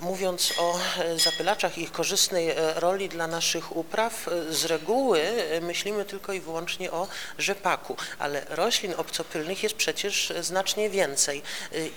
Mówiąc o e, zapylaczach i ich korzystnej e, roli dla naszych upraw, e, z reguły myślimy tylko i wyłącznie o rzepaku, ale roślin obcopylnych jest przecież znacznie więcej.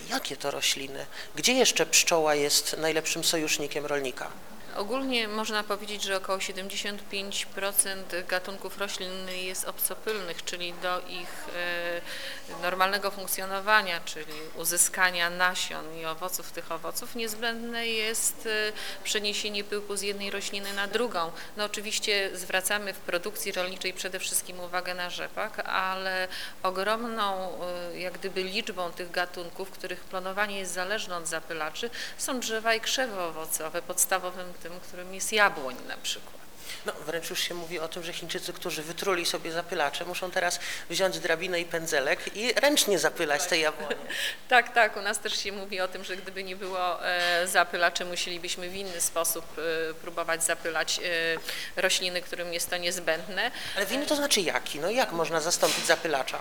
Jakie to rośliny? Gdzie jeszcze pszczoła jest najlepszym sojusznikiem rolnika? Ogólnie można powiedzieć, że około 75% gatunków roślin jest obcopylnych, czyli do ich e, normalnego funkcjonowania, czyli uzyskania nasion i owoców tych owoców, niezbędne jest e, przeniesienie pyłku z jednej rośliny na drugą. No oczywiście zwracamy w produkcji rolniczej przede wszystkim uwagę na rzepak, ale ogromną e, jak gdyby liczbą tych gatunków, których planowanie jest zależne od zapylaczy, są drzewa i krzewy owocowe, podstawowym tym, którym jest jabłoń na przykład. No, wręcz już się mówi o tym, że Chińczycy, którzy wytruli sobie zapylacze, muszą teraz wziąć drabinę i pędzelek i ręcznie zapylać te jabłonie. Tak, tak, u nas też się mówi o tym, że gdyby nie było e, zapylaczy, musielibyśmy w inny sposób e, próbować zapylać e, rośliny, którym jest to niezbędne. Ale winy to znaczy jaki? No jak można zastąpić zapylacza?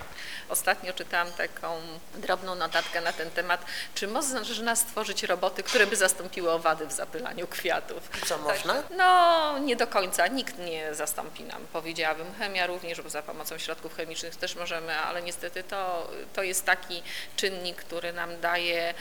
Ostatnio czytałam taką drobną notatkę na ten temat, czy można stworzyć roboty, które by zastąpiły owady w zapylaniu kwiatów. I co, można? No, nie do końca, nikt nie zastąpi nam, powiedziałabym. Chemia również, bo za pomocą środków chemicznych też możemy, ale niestety to, to jest taki czynnik, który nam daje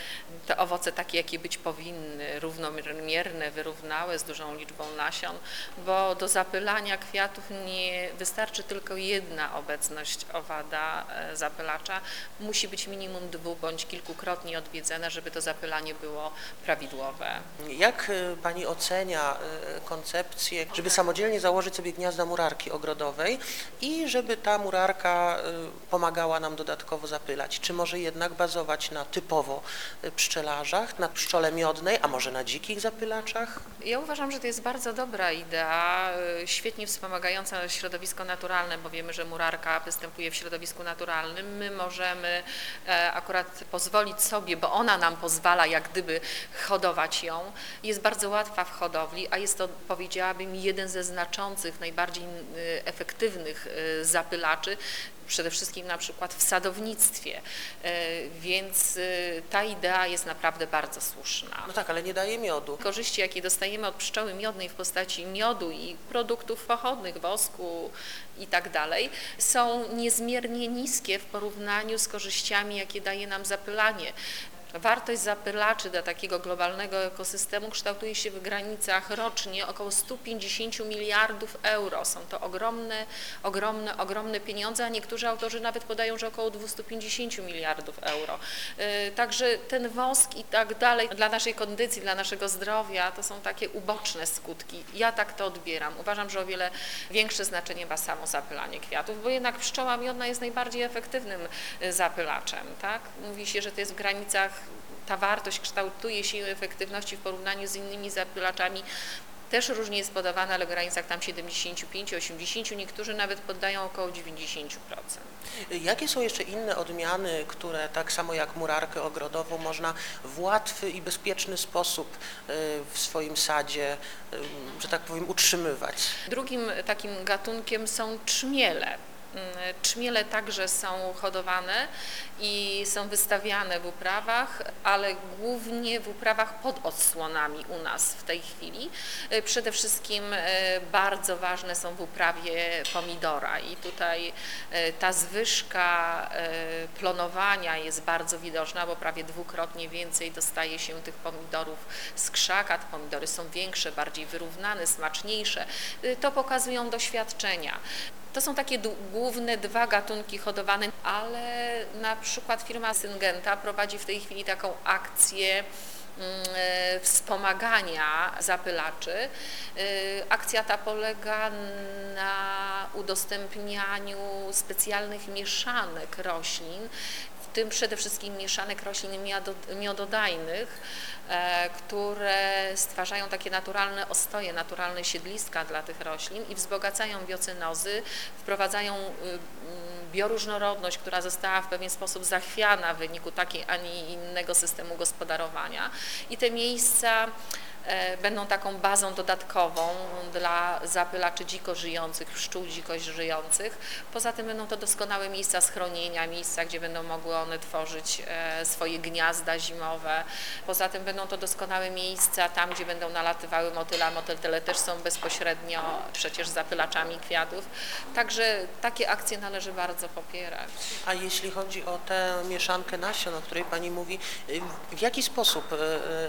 te owoce takie, jakie być powinny, równomierne, wyrównałe, z dużą liczbą nasion, bo do zapylania kwiatów nie wystarczy tylko jedna obecność owada e, zapylacza. Musi być minimum dwu bądź kilkukrotnie odwiedzane, żeby to zapylanie było prawidłowe. Jak y, Pani ocenia y, koncepcję, żeby samodzielnie założyć sobie gniazda murarki ogrodowej i żeby ta murarka y, pomagała nam dodatkowo zapylać? Czy może jednak bazować na typowo y, pszczelarzach, na pszczole miodnej, a może na dzikich zapylaczach? Ja uważam, że to jest bardzo dobra idea, y, świetnie wspomagająca środowisko naturalne, bo wiemy, że murarka występuje w środowisku naturalnym. My możemy e, akurat pozwolić sobie, bo ona nam pozwala jak gdyby hodować ją. Jest bardzo łatwa w hodowli, a jest to powiedziałabym jeden ze znaczących, najbardziej y, efektywnych y, zapylaczy, przede wszystkim na przykład w sadownictwie, E, więc y, ta idea jest naprawdę bardzo słuszna. No tak, ale nie daje miodu. Korzyści, jakie dostajemy od pszczoły miodnej w postaci miodu i produktów pochodnych, wosku i tak dalej, są niezmiernie niskie w porównaniu z korzyściami, jakie daje nam zapylanie. Wartość zapylaczy dla takiego globalnego ekosystemu kształtuje się w granicach rocznie około 150 miliardów euro. Są to ogromne, ogromne, ogromne pieniądze, a niektórzy autorzy nawet podają, że około 250 miliardów euro. Yy, Także ten wosk i tak dalej dla naszej kondycji, dla naszego zdrowia to są takie uboczne skutki. Ja tak to odbieram. Uważam, że o wiele większe znaczenie ma samo zapylanie kwiatów, bo jednak pszczoła miodna jest najbardziej efektywnym y, zapylaczem. Tak? Mówi się, że to jest w granicach ta wartość kształtuje się efektywności w porównaniu z innymi zapylaczami. Też różnie jest podawana, ale w granicach tam 75-80, niektórzy nawet poddają około 90%. Jakie są jeszcze inne odmiany, które tak samo jak murarkę ogrodową można w łatwy i bezpieczny sposób y, w swoim sadzie, y, że tak powiem, utrzymywać? Drugim takim gatunkiem są trzmiele. Mm, Trzmiele także są hodowane i są wystawiane w uprawach, ale głównie w uprawach pod odsłonami u nas w tej chwili. Y, Przede wszystkim y, bardzo ważne są w uprawie pomidora i tutaj y, ta zwyżka plonowania jest bardzo widoczna, bo prawie dwukrotnie więcej dostaje się tych pomidorów z krzaka. Te pomidory są większe, bardziej wyrównane, smaczniejsze. To pokazują doświadczenia. To są takie główne dwa gatunki hodowane, ale na przykład firma Syngenta prowadzi w tej chwili taką akcję mm, e, wspomagania zapylaczy. E, Akcja ta polega na udostępnianiu specjalnych mieszanek roślin, tym przede wszystkim mieszanek roślin miodo- miododajnych, e, które stwarzają takie naturalne ostoje, naturalne siedliska dla tych roślin i wzbogacają biocynozy, wprowadzają y, mm, bioróżnorodność, która została w pewien sposób zachwiana w wyniku takiej, a nie innego systemu gospodarowania. I te miejsca będą taką bazą dodatkową dla zapylaczy dziko żyjących, pszczół dziko żyjących. Poza tym będą to doskonałe miejsca schronienia, miejsca, gdzie będą mogły one tworzyć e, swoje gniazda zimowe. Poza tym będą to doskonałe miejsca tam, gdzie będą nalatywały motyle, a motyle też są bezpośrednio przecież zapylaczami kwiatów. Także takie akcje należy bardzo popierać. A jeśli chodzi o tę mieszankę nasion, o której Pani mówi, y, w jaki sposób y, y,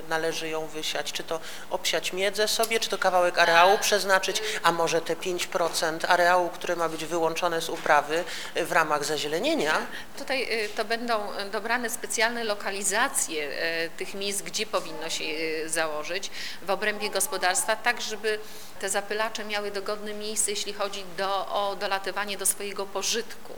należy ją wysiać? Czy to obsiać miedzę sobie, czy to kawałek areału przeznaczyć, a może te 5% areału, które ma być wyłączone z uprawy y, w ramach zazielenienia? Tutaj y, to będą y, dobrane specjalne lokalizacje tych miejsc, gdzie powinno się założyć w obrębie gospodarstwa, tak żeby te zapylacze miały dogodne miejsce, jeśli chodzi do, o dolatywanie do swojego pożytku,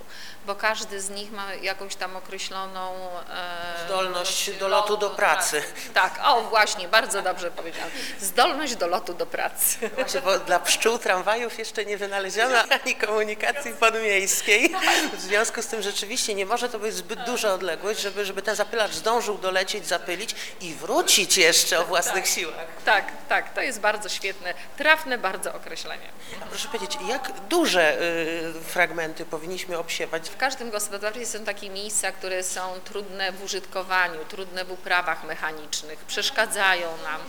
bo każdy z nich ma jakąś tam określoną e, Zdolność do lotu do pracy. Tak, o właśnie, bardzo dobrze powiedziałam. Zdolność do lotu do pracy. Właśnie, bo dla pszczół tramwajów jeszcze nie wynaleziono ani komunikacji podmiejskiej. W związku z tym rzeczywiście nie może to być zbyt duża odległość, żeby, żeby ten zapylacz zdążył dolecieć, zapylić i wrócić jeszcze o własnych siłach. Tak, tak, to jest bardzo świetne, trafne bardzo określenie. A proszę powiedzieć, jak duże y, fragmenty powinniśmy obsiewać? W każdym gospodarstwie są takie miejsca, które są trudne w użytkowaniu, trudne w uprawach mechanicznych, przeszkadzają nam.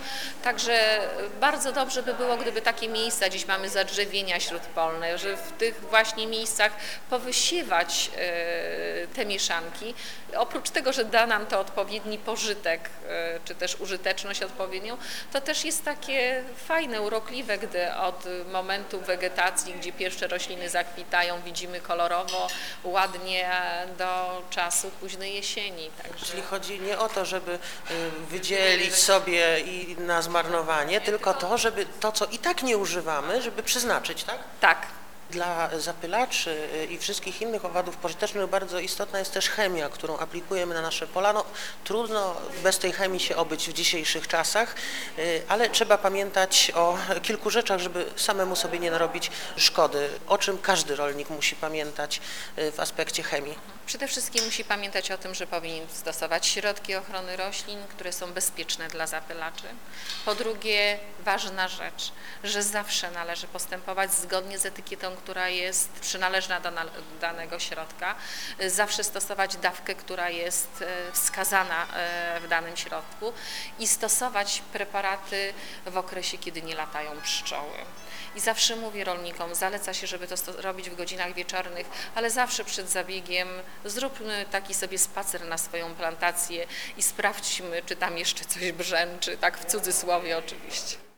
Także bardzo dobrze by było, gdyby takie miejsca, gdzieś mamy zadrzewienia śródpolne, że w tych właśnie miejscach powysiewać e, te mieszanki. Oprócz tego, że da nam to odpowiedni pożytek, e, czy też użyteczność odpowiednią, to też jest takie fajne, urokliwe, gdy od momentu wegetacji, gdzie pierwsze rośliny zakwitają, widzimy kolorowo, ładnie do czasu późnej jesieni. Także... Czyli chodzi nie o to, żeby y, wydzielić sobie i na zmarnowanie, tylko to, żeby to, co i tak nie używamy, żeby przeznaczyć, tak? Tak, Dla zapylaczy y, i wszystkich innych owadów pożytecznych bardzo istotna jest też chemia, którą aplikujemy na nasze pola. No, trudno bez tej chemii się obyć w dzisiejszych czasach, y, ale trzeba pamiętać o kilku rzeczach, żeby samemu sobie nie narobić szkody, o czym każdy rolnik musi pamiętać y, w aspekcie chemii. Przede wszystkim musi pamiętać o tym, że powinien stosować środki ochrony roślin, które są bezpieczne dla zapylaczy. Po drugie, ważna rzecz, że zawsze należy postępować zgodnie z etykietą, która jest przynależna do danego środka. Zawsze stosować dawkę, która jest e, wskazana e, w danym środku i stosować preparaty w okresie, kiedy nie latają pszczoły. I zawsze mówię rolnikom, zaleca się, żeby to robić w godzinach wieczornych, ale zawsze przed zabiegiem zróbmy taki sobie spacer na swoją plantację i sprawdźmy, czy tam jeszcze coś brzęczy, tak w cudzysłowie oczywiście.